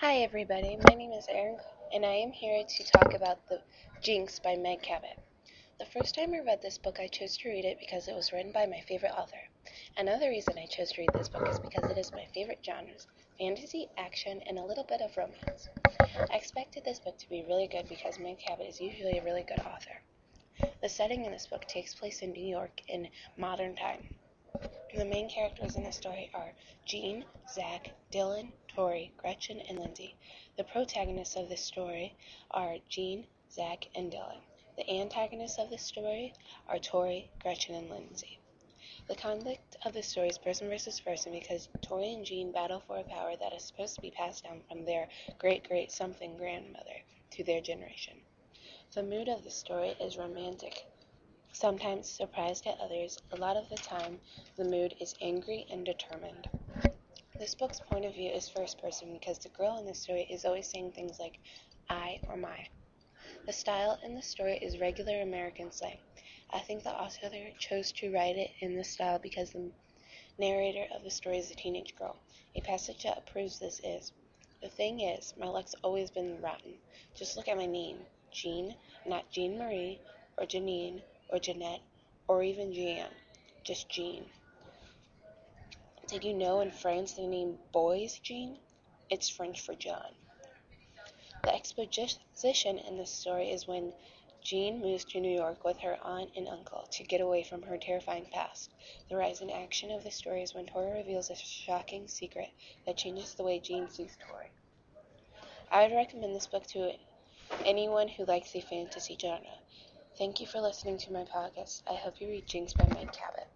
Hi, everybody. My name is Eryn, and I am here to talk about The Jinx by Meg Cabot. The first time I read this book, I chose to read it because it was written by my favorite author. Another reason I chose to read this book is because it is my favorite genres fantasy, action, and a little bit of romance. I expected this book to be really good because Meg Cabot is usually a really good author. The setting in this book takes place in New York in modern time. The main characters in the story are Jean, Zach, Dylan, Tory, Gretchen, and Lindsay. The protagonists of this story are Jean, Zach, and Dylan. The antagonists of this story are Tory, Gretchen, and Lindsay. The conflict of the story is person versus person because Tory and Jean battle for a power that is supposed to be passed down from their great great something grandmother to their generation. The mood of the story is romantic sometimes surprised at others, a lot of the time the mood is angry and determined. This book's point of view is first person because the girl in the story is always saying things like I or my. The style in the story is regular American slang. I think the author chose to write it in this style because the narrator of the story is a teenage girl. A passage that proves this is The thing is, my luck's always been rotten. Just look at my name Jean, not Jean Marie or Janine or Jeanette, or even Jeanne, just Jean. Did you know in France they name boys Jean? It's French for John. The exposition in this story is when Jean moves to New York with her aunt and uncle to get away from her terrifying past. The rise in action of the story is when Tory reveals a shocking secret that changes the way Jean sees Tory. I would recommend this book to anyone who likes the fantasy genre. Thank you for listening to my podcast. I hope you read Jinx by Meg Cabot.